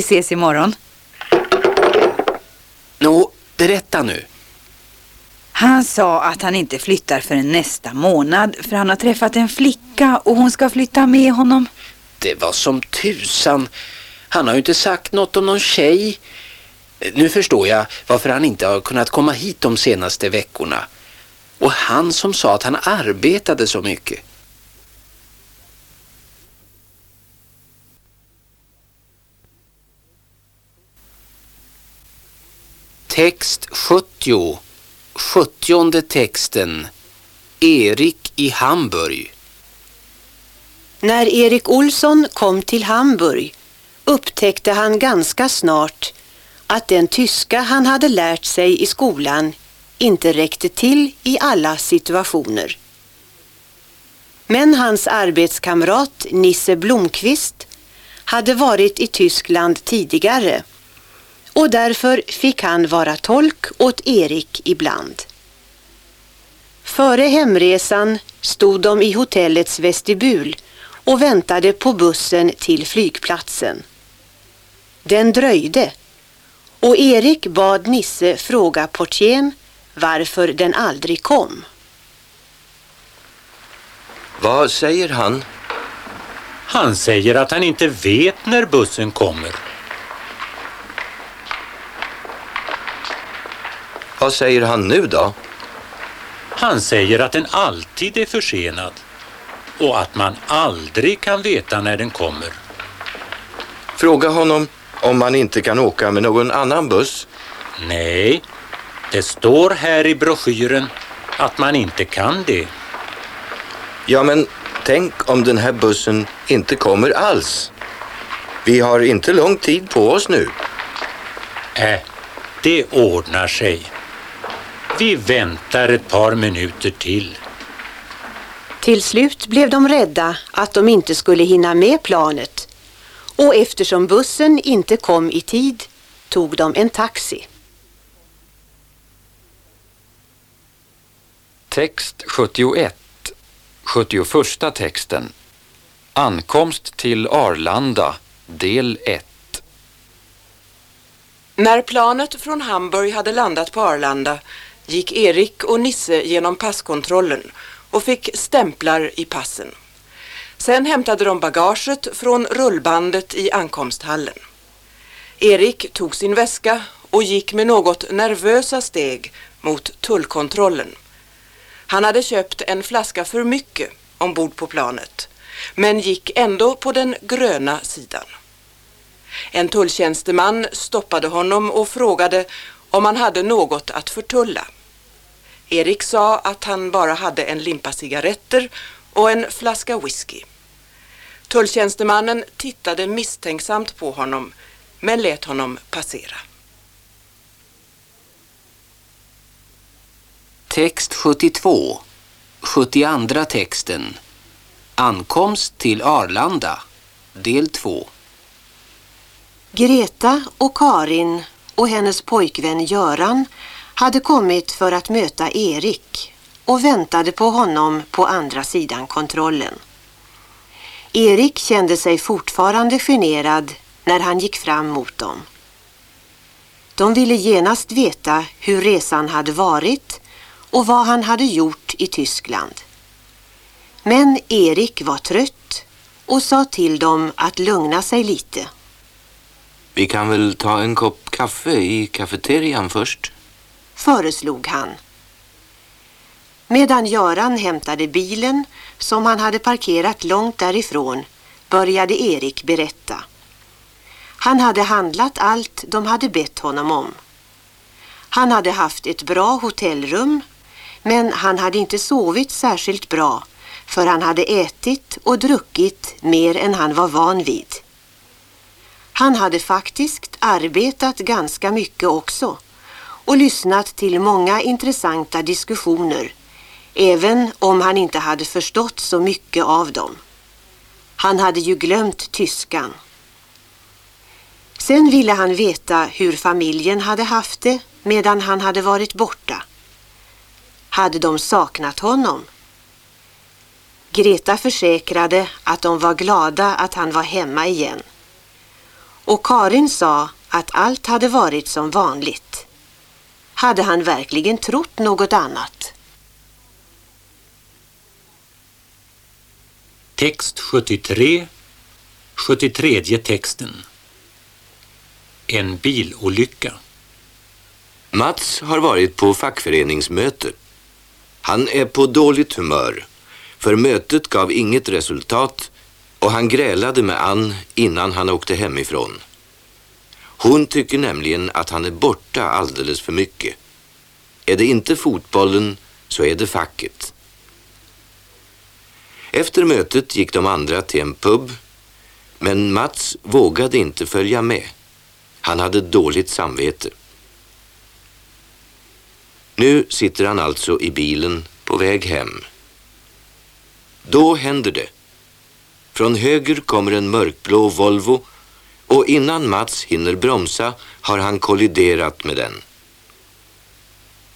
Vi ses imorgon. Nå, berätta nu. Han sa att han inte flyttar förrän nästa månad för han har träffat en flicka och hon ska flytta med honom. Det var som tusan. Han har ju inte sagt något om någon tjej. Nu förstår jag varför han inte har kunnat komma hit de senaste veckorna. Och han som sa att han arbetade så mycket. Text 70. Sjuttionde texten. Erik i Hamburg. När Erik Olsson kom till Hamburg upptäckte han ganska snart att den tyska han hade lärt sig i skolan inte räckte till i alla situationer. Men hans arbetskamrat Nisse Blomqvist hade varit i Tyskland tidigare och därför fick han vara tolk åt Erik ibland. Före hemresan stod de i hotellets vestibul och väntade på bussen till flygplatsen. Den dröjde och Erik bad Nisse fråga portieren varför den aldrig kom. Vad säger han? Han säger att han inte vet när bussen kommer. Vad säger han nu då? Han säger att den alltid är försenad och att man aldrig kan veta när den kommer. Fråga honom om man inte kan åka med någon annan buss. Nej, det står här i broschyren att man inte kan det. Ja, men tänk om den här bussen inte kommer alls. Vi har inte lång tid på oss nu. Äh, det ordnar sig. Vi väntar ett par minuter till. Till slut blev de rädda att de inte skulle hinna med planet och eftersom bussen inte kom i tid tog de en taxi. Text 71, 71 texten. Ankomst till Arlanda, del 1. När planet från Hamburg hade landat på Arlanda gick Erik och Nisse genom passkontrollen och fick stämplar i passen. Sen hämtade de bagaget från rullbandet i ankomsthallen. Erik tog sin väska och gick med något nervösa steg mot tullkontrollen. Han hade köpt en flaska för mycket ombord på planet men gick ändå på den gröna sidan. En tulltjänsteman stoppade honom och frågade om han hade något att förtulla. Erik sa att han bara hade en limpa cigaretter och en flaska whisky. Tulltjänstemannen tittade misstänksamt på honom men lät honom passera. Text 72. 72 texten. Ankomst till Arlanda. Del 2. Greta och Karin och hennes pojkvän Göran hade kommit för att möta Erik och väntade på honom på andra sidan kontrollen. Erik kände sig fortfarande generad när han gick fram mot dem. De ville genast veta hur resan hade varit och vad han hade gjort i Tyskland. Men Erik var trött och sa till dem att lugna sig lite. Vi kan väl ta en kopp kaffe i kafeterian först? Föreslog han. Medan Göran hämtade bilen som han hade parkerat långt därifrån började Erik berätta. Han hade handlat allt de hade bett honom om. Han hade haft ett bra hotellrum men han hade inte sovit särskilt bra för han hade ätit och druckit mer än han var van vid. Han hade faktiskt arbetat ganska mycket också och lyssnat till många intressanta diskussioner även om han inte hade förstått så mycket av dem. Han hade ju glömt tyskan. Sen ville han veta hur familjen hade haft det medan han hade varit borta. Hade de saknat honom? Greta försäkrade att de var glada att han var hemma igen. och Karin sa att allt hade varit som vanligt. Hade han verkligen trott något annat? Text 73, 73 texten. En bilolycka. Mats har varit på fackföreningsmöte. Han är på dåligt humör, för mötet gav inget resultat och han grälade med Ann innan han åkte hemifrån. Hon tycker nämligen att han är borta alldeles för mycket. Är det inte fotbollen så är det facket. Efter mötet gick de andra till en pub, men Mats vågade inte följa med. Han hade dåligt samvete. Nu sitter han alltså i bilen på väg hem. Då händer det. Från höger kommer en mörkblå Volvo och innan Mats hinner bromsa har han kolliderat med den.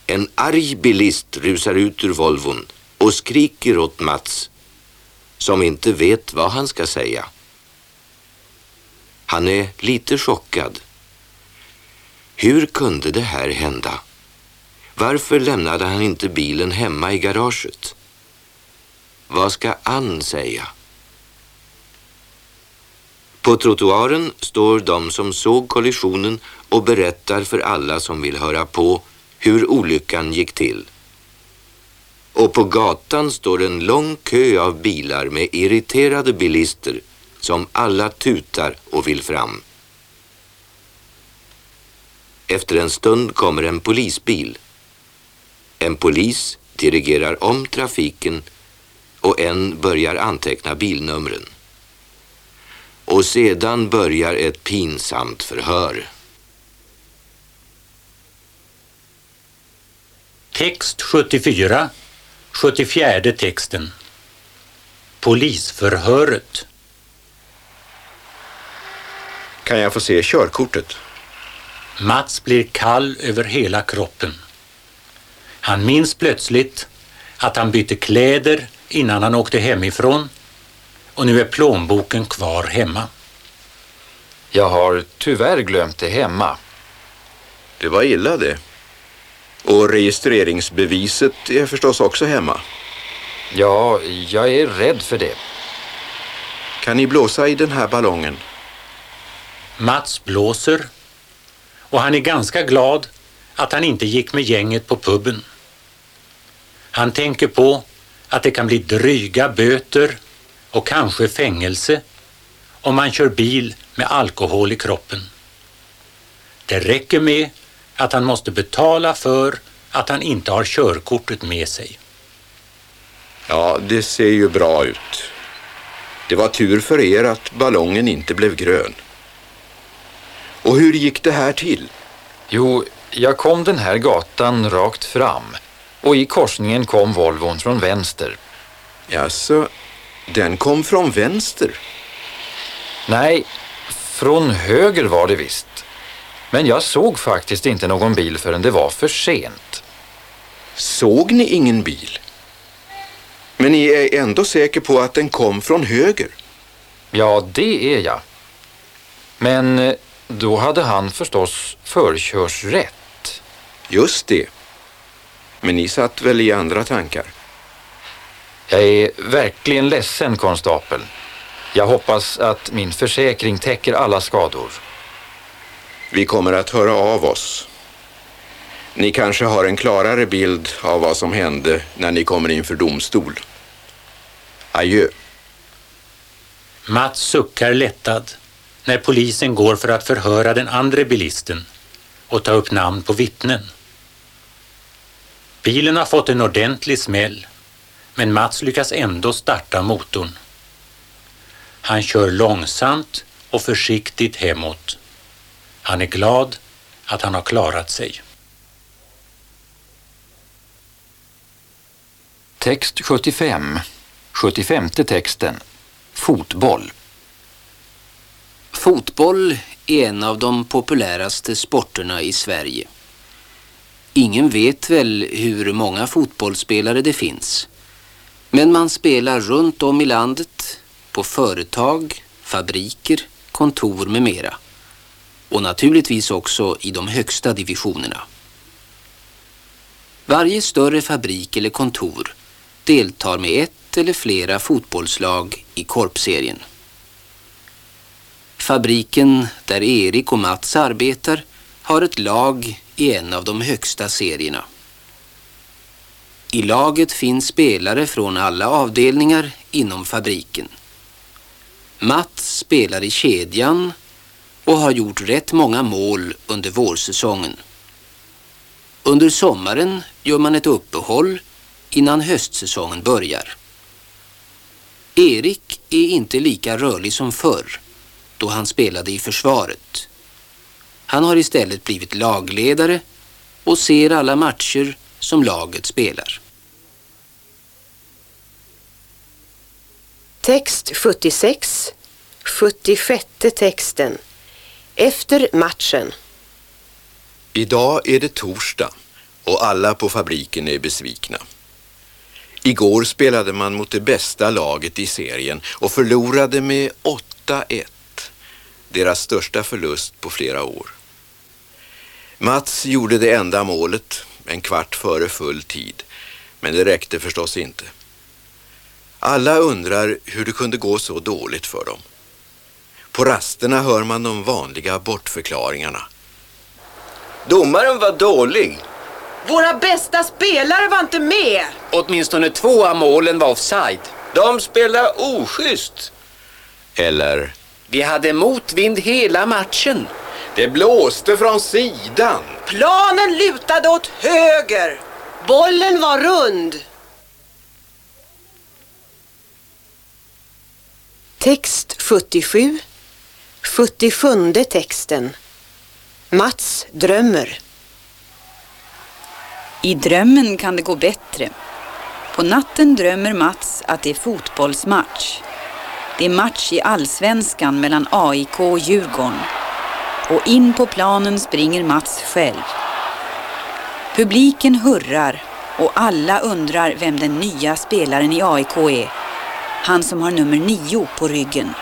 En arg bilist rusar ut ur Volvon och skriker åt Mats som inte vet vad han ska säga. Han är lite chockad. Hur kunde det här hända? Varför lämnade han inte bilen hemma i garaget? Vad ska Ann säga? På trottoaren står de som såg kollisionen och berättar för alla som vill höra på hur olyckan gick till. Och på gatan står en lång kö av bilar med irriterade bilister som alla tutar och vill fram. Efter en stund kommer en polisbil. En polis dirigerar om trafiken och en börjar anteckna bilnumren. Och sedan börjar ett pinsamt förhör. Text 74, 74 texten. Polisförhöret. Kan jag få se körkortet? Mats blir kall över hela kroppen. Han minns plötsligt att han bytte kläder innan han åkte hemifrån och nu är plånboken kvar hemma. Jag har tyvärr glömt det hemma. Det var illa det. Och registreringsbeviset är förstås också hemma. Ja, jag är rädd för det. Kan ni blåsa i den här ballongen? Mats blåser och han är ganska glad att han inte gick med gänget på puben. Han tänker på att det kan bli dryga böter och kanske fängelse om man kör bil med alkohol i kroppen. Det räcker med att han måste betala för att han inte har körkortet med sig. Ja, det ser ju bra ut. Det var tur för er att ballongen inte blev grön. Och hur gick det här till? Jo, jag kom den här gatan rakt fram och i korsningen kom Volvon från vänster. Jaså, den kom från vänster? Nej, från höger var det visst. Men jag såg faktiskt inte någon bil förrän det var för sent. Såg ni ingen bil? Men ni är ändå säker på att den kom från höger? Ja, det är jag. Men eh, då hade han förstås förkörsrätt. Just det. Men ni satt väl i andra tankar? Jag är verkligen ledsen, konstapel. Jag hoppas att min försäkring täcker alla skador. Vi kommer att höra av oss. Ni kanske har en klarare bild av vad som hände när ni kommer inför domstol. Adjö. Mats suckar lättad när polisen går för att förhöra den andra bilisten och ta upp namn på vittnen. Bilen har fått en ordentlig smäll men Mats lyckas ändå starta motorn. Han kör långsamt och försiktigt hemåt. Han är glad att han har klarat sig. Text 75. 75 texten. Fotboll. Fotboll är en av de populäraste sporterna i Sverige. Ingen vet väl hur många fotbollsspelare det finns. Men man spelar runt om i landet, på företag, fabriker, kontor med mera. och naturligtvis också i de högsta divisionerna. Varje större fabrik eller kontor deltar med ett eller flera fotbollslag i korpserien. Fabriken där Erik och Mats arbetar har ett lag i en av de högsta serierna. I laget finns spelare från alla avdelningar inom fabriken. Mats spelar i kedjan och har gjort rätt många mål under vårsäsongen. Under sommaren gör man ett uppehåll innan höstsäsongen börjar. Erik är inte lika rörlig som förr då han spelade i försvaret. Han har istället blivit lagledare och ser alla matcher som laget spelar. Text 76, 76 texten. Efter matchen. Idag är det torsdag och alla på fabriken är besvikna. Igår spelade man mot det bästa laget i serien och förlorade med 8-1. Deras största förlust på flera år. Mats gjorde det enda målet, en kvart före full tid. Men det räckte förstås inte. Alla undrar hur det kunde gå så dåligt för dem. På rasterna hör man de vanliga bortförklaringarna. Domaren var dålig. Våra bästa spelare var inte med! Åtminstone två av målen var offside. De spelar oschysst. Eller, Vi hade motvind hela matchen. det blåste från sidan. Planen lutade åt höger! Bollen var rund. Text 77, 77 texten. Mats drömmer. I drömmen kan det gå bättre. På natten drömmer Mats att det är fotbollsmatch. Det är match i allsvenskan mellan AIK och Djurgården. Och in på planen springer Mats själv. Publiken hurrar och alla undrar vem den nya spelaren i AIK är. Han som har nummer nio på ryggen.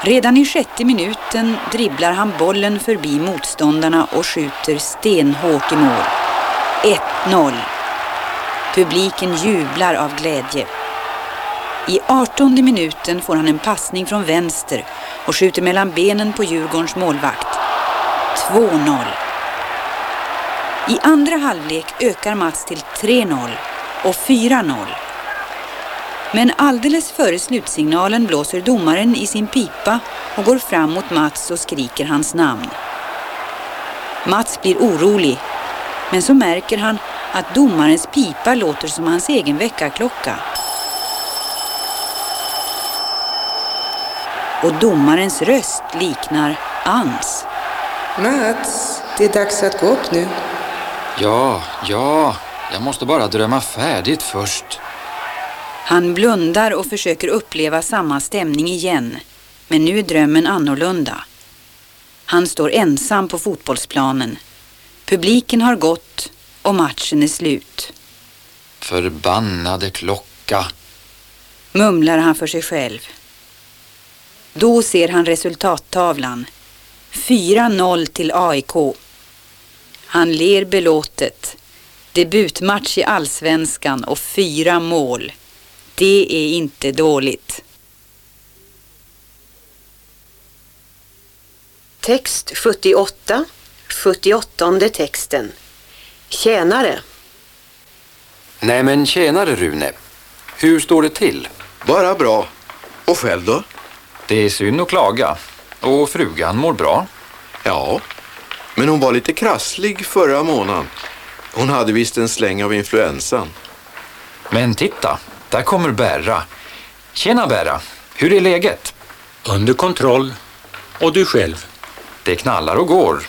Redan i sjätte minuten dribblar han bollen förbi motståndarna och skjuter stenhårt i mål. 1-0. Publiken jublar av glädje. I 18 minuten får han en passning från vänster och skjuter mellan benen på Djurgårdens målvakt. 2-0. I andra halvlek ökar Mats till 3-0 och 4-0. Men alldeles före slutsignalen blåser domaren i sin pipa och går fram mot Mats och skriker hans namn. Mats blir orolig, men så märker han att domarens pipa låter som hans egen väckarklocka. Och domarens röst liknar Ans. Mats, det är dags att gå upp nu. Ja, ja, jag måste bara drömma färdigt först. Han blundar och försöker uppleva samma stämning igen. Men nu är drömmen annorlunda. Han står ensam på fotbollsplanen. Publiken har gått och matchen är slut. Förbannade klocka. Mumlar han för sig själv. Då ser han resultattavlan. 4-0 till AIK. Han ler belåtet. Debutmatch i allsvenskan och fyra mål. Det är inte dåligt. Text 78, 78 texten. Tjänare. Nej men tjenare Rune. Hur står det till? Bara bra. Och själv då? Det är synd att klaga. Och frugan mår bra. Ja, men hon var lite krasslig förra månaden. Hon hade visst en släng av influensan. Men titta, där kommer Berra. Tjena Berra, hur är läget? Under kontroll. Och du själv? Det knallar och går.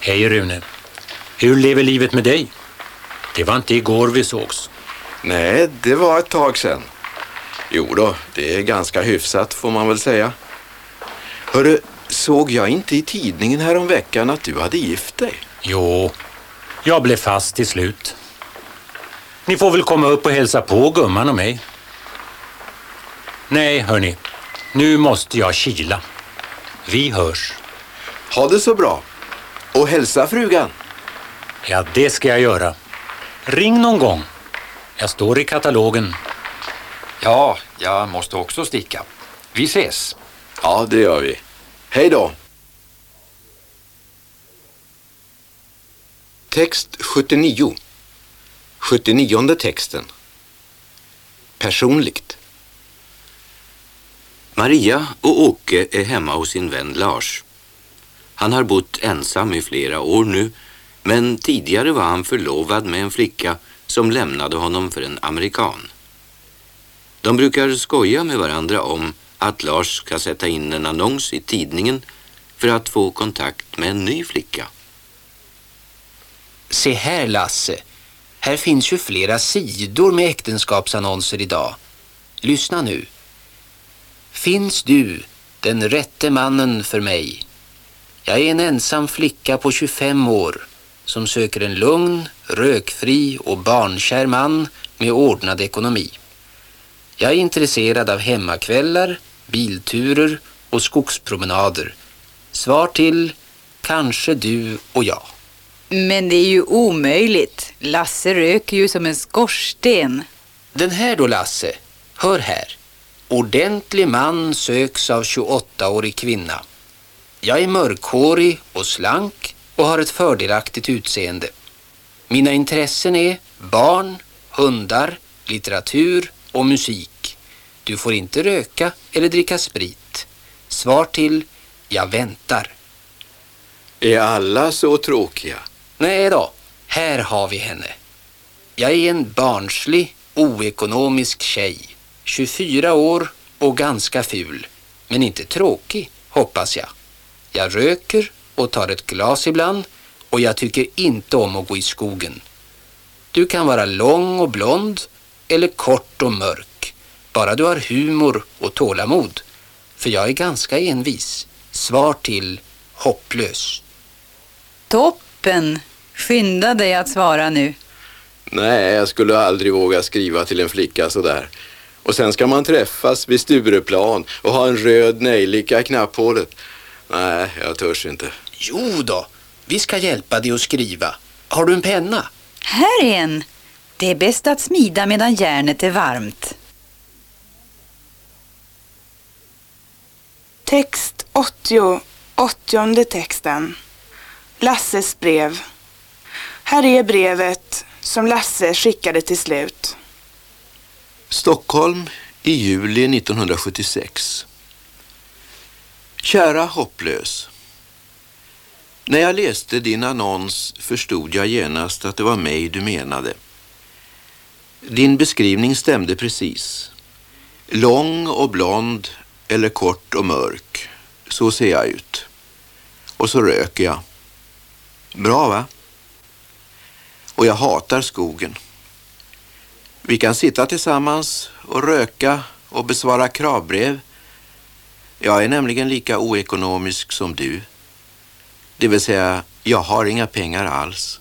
Hej Rune. Hur lever livet med dig? Det var inte igår vi sågs. Nej, det var ett tag sedan. Jo då, det är ganska hyfsat får man väl säga. Hörru, såg jag inte i tidningen här om veckan att du hade gift dig? Jo, jag blev fast till slut. Ni får väl komma upp och hälsa på gumman och mig. Nej, hörni. Nu måste jag kila. Vi hörs. Ha det så bra. Och hälsa frugan. Ja, det ska jag göra. Ring någon gång. Jag står i katalogen. Ja, jag måste också sticka. Vi ses. Ja, det gör vi. Hej då. Text 79. 79 texten. Personligt. Maria och Åke är hemma hos sin vän Lars. Han har bott ensam i flera år nu, men tidigare var han förlovad med en flicka som lämnade honom för en amerikan. De brukar skoja med varandra om att Lars ska sätta in en annons i tidningen för att få kontakt med en ny flicka. Se här Lasse, här finns ju flera sidor med äktenskapsannonser idag. Lyssna nu. Finns du den rätte mannen för mig? Jag är en ensam flicka på 25 år som söker en lugn, rökfri och barnkär man med ordnad ekonomi. Jag är intresserad av hemmakvällar, bilturer och skogspromenader. Svar till kanske du och jag. Men det är ju omöjligt. Lasse röker ju som en skorsten. Den här då Lasse, hör här. Ordentlig man söks av 28-årig kvinna. Jag är mörkhårig och slank och har ett fördelaktigt utseende. Mina intressen är barn, hundar, litteratur och musik. Du får inte röka eller dricka sprit. Svar till jag väntar. Är alla så tråkiga? Nej då, här har vi henne. Jag är en barnslig, oekonomisk tjej. 24 år och ganska ful. Men inte tråkig, hoppas jag. Jag röker och tar ett glas ibland och jag tycker inte om att gå i skogen. Du kan vara lång och blond eller kort och mörk. Bara du har humor och tålamod. För jag är ganska envis. Svar till hopplös. Toppen! Skynda dig att svara nu. Nej, jag skulle aldrig våga skriva till en flicka sådär. Och sen ska man träffas vid Stureplan och ha en röd nejlika i knapphålet. Nej, jag törs inte. Jo då, vi ska hjälpa dig att skriva. Har du en penna? Här är en. Det är bäst att smida medan järnet är varmt. Text 80, åttionde texten. Lasses brev. Här är brevet som Lasse skickade till slut. Stockholm i juli 1976. Kära hopplös. När jag läste din annons förstod jag genast att det var mig du menade. Din beskrivning stämde precis. Lång och blond eller kort och mörk. Så ser jag ut. Och så röker jag. Bra va? Och jag hatar skogen. Vi kan sitta tillsammans och röka och besvara kravbrev. Jag är nämligen lika oekonomisk som du. Det vill säga, jag har inga pengar alls.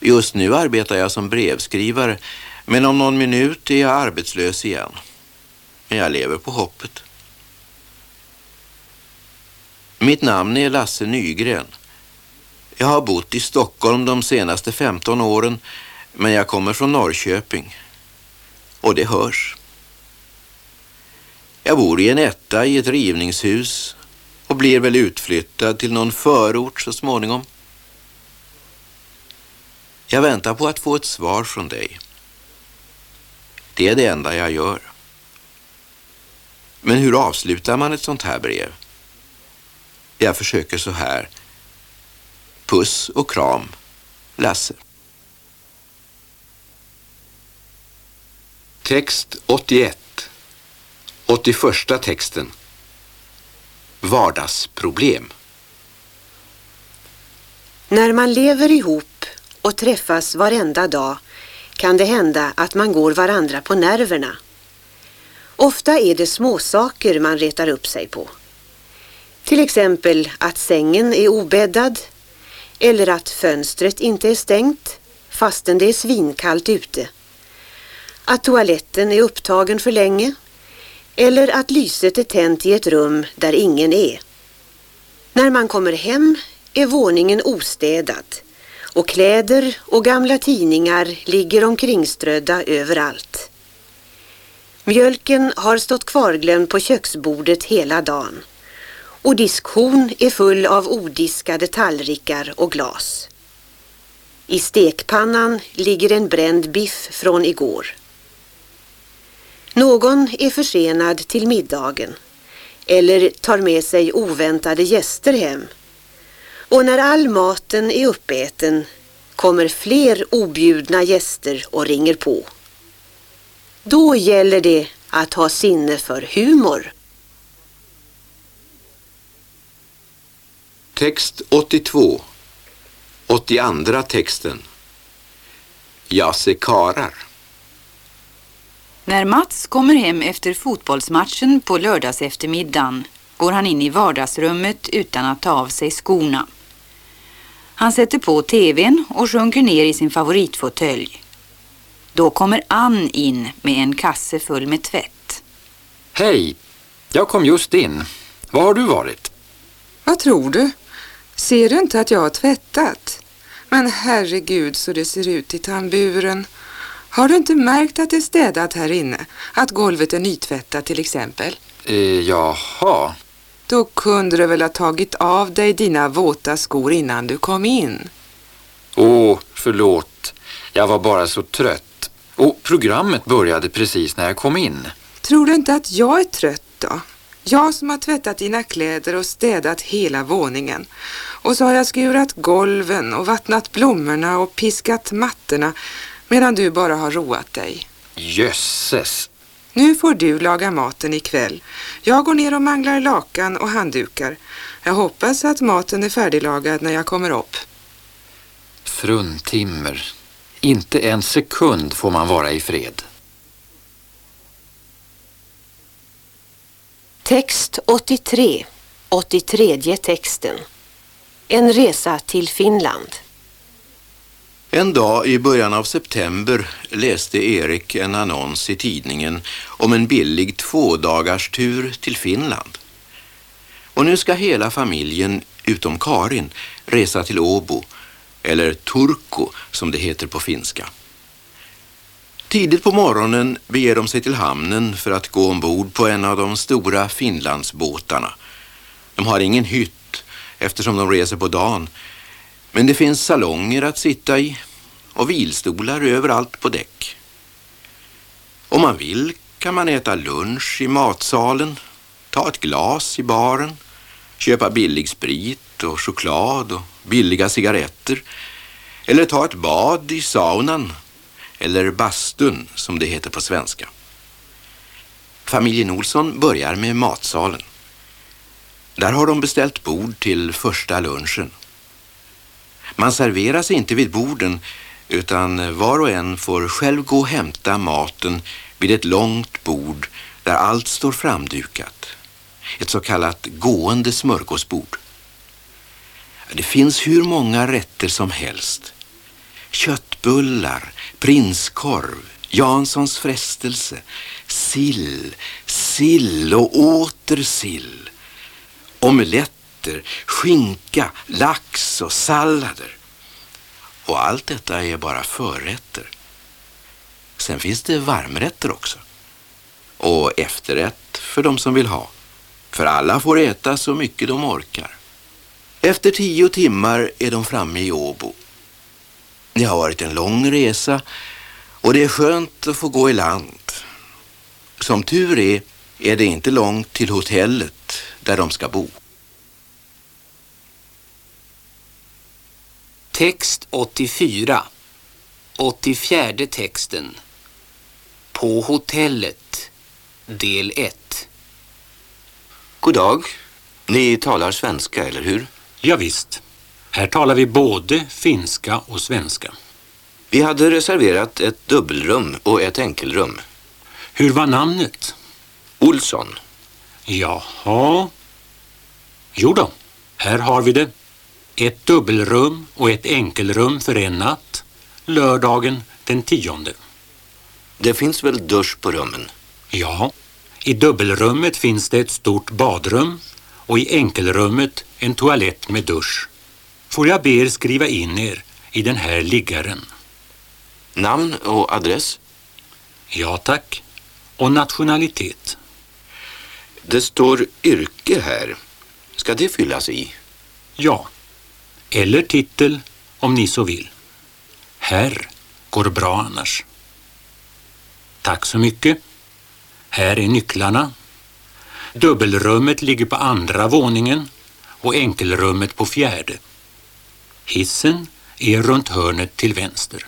Just nu arbetar jag som brevskrivare, men om någon minut är jag arbetslös igen. Men jag lever på hoppet. Mitt namn är Lasse Nygren. Jag har bott i Stockholm de senaste 15 åren, men jag kommer från Norrköping. Och det hörs. Jag bor i en etta i ett rivningshus och blir väl utflyttad till någon förort så småningom. Jag väntar på att få ett svar från dig. Det är det enda jag gör. Men hur avslutar man ett sånt här brev? Jag försöker så här. Puss och kram, Lasse. Text 81. 81 texten. Vardagsproblem. När man lever ihop och träffas varenda dag kan det hända att man går varandra på nerverna. Ofta är det småsaker man retar upp sig på. Till exempel att sängen är obäddad eller att fönstret inte är stängt fastän det är svinkallt ute. Att toaletten är upptagen för länge eller att lyset är tänt i ett rum där ingen är. När man kommer hem är våningen ostädad och kläder och gamla tidningar ligger omkringströdda överallt. Mjölken har stått kvarglömd på köksbordet hela dagen och diskhon är full av odiskade tallrikar och glas. I stekpannan ligger en bränd biff från igår. Någon är försenad till middagen eller tar med sig oväntade gäster hem. Och när all maten är uppäten kommer fler objudna gäster och ringer på. Då gäller det att ha sinne för humor. Text 82 82 texten Jasse karar När Mats kommer hem efter fotbollsmatchen på lördags eftermiddagen går han in i vardagsrummet utan att ta av sig skorna. Han sätter på tvn och sjunker ner i sin favoritfåtölj. Då kommer Ann in med en kasse full med tvätt. Hej, jag kom just in. Var har du varit? Vad tror du? Ser du inte att jag har tvättat? Men herregud så det ser ut i tamburen. Har du inte märkt att det är städat här inne? Att golvet är nytvättat till exempel? Eh, jaha. Då kunde du väl ha tagit av dig dina våta skor innan du kom in. Åh, förlåt. Jag var bara så trött. Och programmet började precis när jag kom in. Tror du inte att jag är trött då? Jag som har tvättat dina kläder och städat hela våningen. Och så har jag skurat golven och vattnat blommorna och piskat mattorna medan du bara har roat dig. Jösses. Nu får du laga maten ikväll. Jag går ner och manglar lakan och handdukar. Jag hoppas att maten är färdiglagad när jag kommer upp. Fruntimmer. Inte en sekund får man vara i fred. Text 83, 83 texten. En resa till Finland. En dag i början av september läste Erik en annons i tidningen om en billig tvådagars tur till Finland. Och nu ska hela familjen, utom Karin, resa till Åbo, eller Turku som det heter på finska. Tidigt på morgonen beger de sig till hamnen för att gå ombord på en av de stora Finlandsbåtarna. De har ingen hytt eftersom de reser på dagen men det finns salonger att sitta i och vilstolar överallt på däck. Om man vill kan man äta lunch i matsalen, ta ett glas i baren, köpa billig sprit och choklad och billiga cigaretter eller ta ett bad i saunan eller bastun som det heter på svenska. Familjen Olsson börjar med matsalen. Där har de beställt bord till första lunchen. Man serveras inte vid borden utan var och en får själv gå och hämta maten vid ett långt bord där allt står framdukat. Ett så kallat gående smörgåsbord. Det finns hur många rätter som helst. Köttbullar, prinskorv, Janssons frestelse, sill, sill och åter sill. Omeletter, skinka, lax och sallader. Och allt detta är bara förrätter. Sen finns det varmrätter också. Och efterrätt för de som vill ha. För alla får äta så mycket de orkar. Efter tio timmar är de framme i Åbo. Det har varit en lång resa och det är skönt att få gå i land. Som tur är är det inte långt till hotellet där de ska bo. Text 84 84 texten På hotellet Del 1 God dag. Ni talar svenska, eller hur? Ja, visst. Här talar vi både finska och svenska. Vi hade reserverat ett dubbelrum och ett enkelrum. Hur var namnet? Olsson. Jaha. Jo då, här har vi det. Ett dubbelrum och ett enkelrum för en natt. Lördagen den tionde. Det finns väl dusch på rummen? Ja, i dubbelrummet finns det ett stort badrum och i enkelrummet en toalett med dusch. Får jag be er skriva in er i den här liggaren? Namn och adress? Ja tack. Och nationalitet? Det står yrke här. Ska det fyllas i? Ja. Eller titel om ni så vill. Herr går bra annars. Tack så mycket. Här är nycklarna. Dubbelrummet ligger på andra våningen och enkelrummet på fjärde. Hissen är runt hörnet till vänster.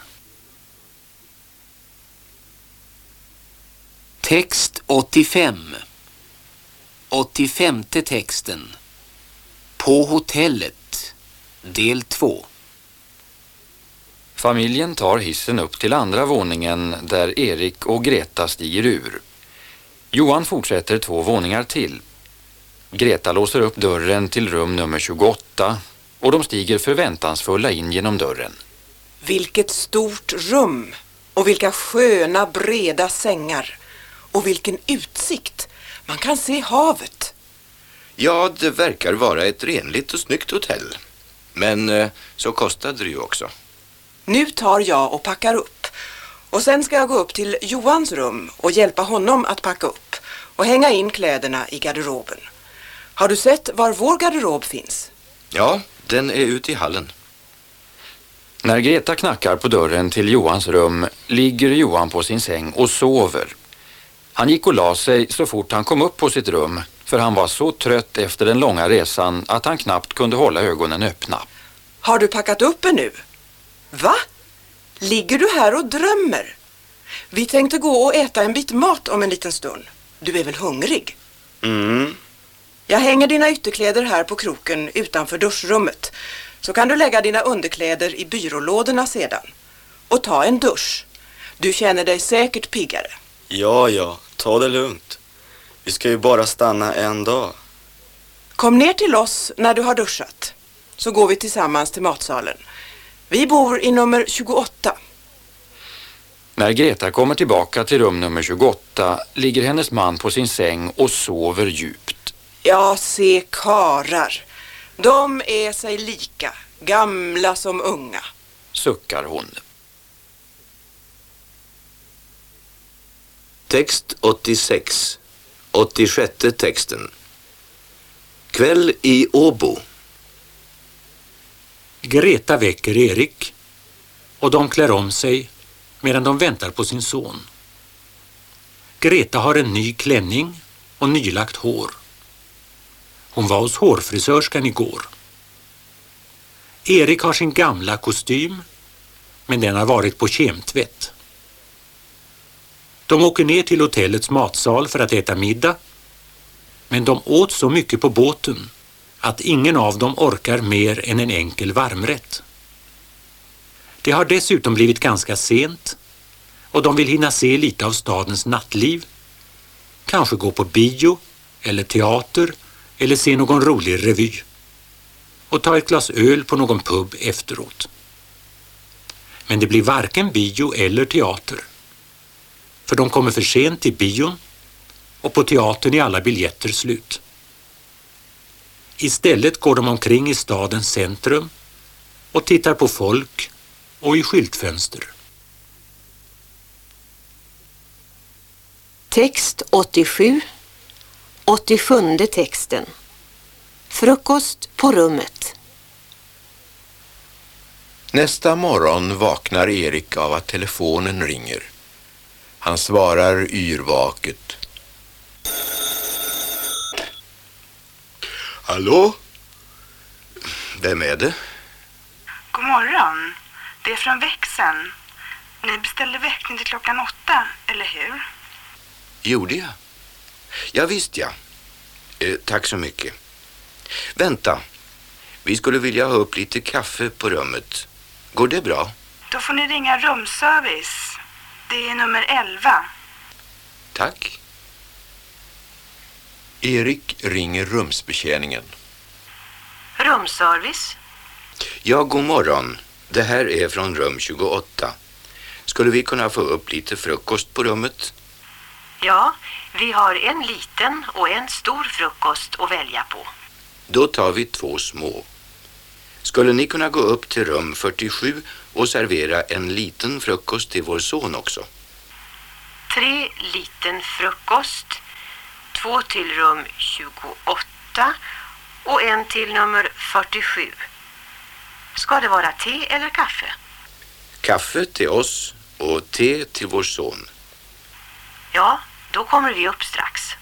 Text 85 85 texten På hotellet Del 2 Familjen tar hissen upp till andra våningen där Erik och Greta stiger ur. Johan fortsätter två våningar till. Greta låser upp dörren till rum nummer 28 och de stiger förväntansfulla in genom dörren. Vilket stort rum och vilka sköna breda sängar och vilken utsikt. Man kan se havet. Ja, det verkar vara ett renligt och snyggt hotell. Men eh, så kostade det ju också. Nu tar jag och packar upp. Och sen ska jag gå upp till Johans rum och hjälpa honom att packa upp och hänga in kläderna i garderoben. Har du sett var vår garderob finns? Ja, den är ute i hallen. När Greta knackar på dörren till Johans rum ligger Johan på sin säng och sover. Han gick och la sig så fort han kom upp på sitt rum för han var så trött efter den långa resan att han knappt kunde hålla ögonen öppna. Har du packat upp er nu? Va? Ligger du här och drömmer? Vi tänkte gå och äta en bit mat om en liten stund. Du är väl hungrig? Mm. Jag hänger dina ytterkläder här på kroken utanför duschrummet. Så kan du lägga dina underkläder i byrålådorna sedan. Och ta en dusch. Du känner dig säkert piggare. Ja, ja, ta det lugnt. Vi ska ju bara stanna en dag. Kom ner till oss när du har duschat. Så går vi tillsammans till matsalen. Vi bor i nummer 28. När Greta kommer tillbaka till rum nummer 28 ligger hennes man på sin säng och sover djupt. Ja, se karar. De är sig lika, gamla som unga. Suckar hon. Text 86. 86 texten. Kväll i Åbo. Greta väcker Erik och de klär om sig medan de väntar på sin son. Greta har en ny klänning och nylagt hår. Hon var hos hårfrisörskan igår. Erik har sin gamla kostym men den har varit på kemtvätt. De åker ner till hotellets matsal för att äta middag men de åt så mycket på båten att ingen av dem orkar mer än en enkel varmrätt. Det har dessutom blivit ganska sent och de vill hinna se lite av stadens nattliv. Kanske gå på bio eller teater eller se någon rolig revy. Och ta ett glas öl på någon pub efteråt. Men det blir varken bio eller teater. För de kommer för sent till bion och på teatern är alla biljetter slut. Istället går de omkring i stadens centrum och tittar på folk och i skyltfönster. Text 87 87 texten Frukost på rummet Nästa morgon vaknar Erik av att telefonen ringer. Han svarar yrvaket. Hallå? Vem är det? God morgon. Det är från växeln. Ni beställde väckning till klockan åtta, eller hur? Gjorde jag? Ja, visst ja. Eh, tack så mycket. Vänta. Vi skulle vilja ha upp lite kaffe på rummet. Går det bra? Då får ni ringa rumsservice. Det är nummer 11. Tack. Erik ringer rumsbetjäningen. Rumsservice Ja, god morgon. Det här är från rum 28. Skulle vi kunna få upp lite frukost på rummet? Ja, vi har en liten och en stor frukost att välja på. Då tar vi två små. Skulle ni kunna gå upp till rum 47 och servera en liten frukost till vår son också? Tre liten frukost, två till rum 28 och en till nummer 47. Ska det vara te eller kaffe? Kaffe till oss och te till vår son. Ja, då kommer vi upp strax.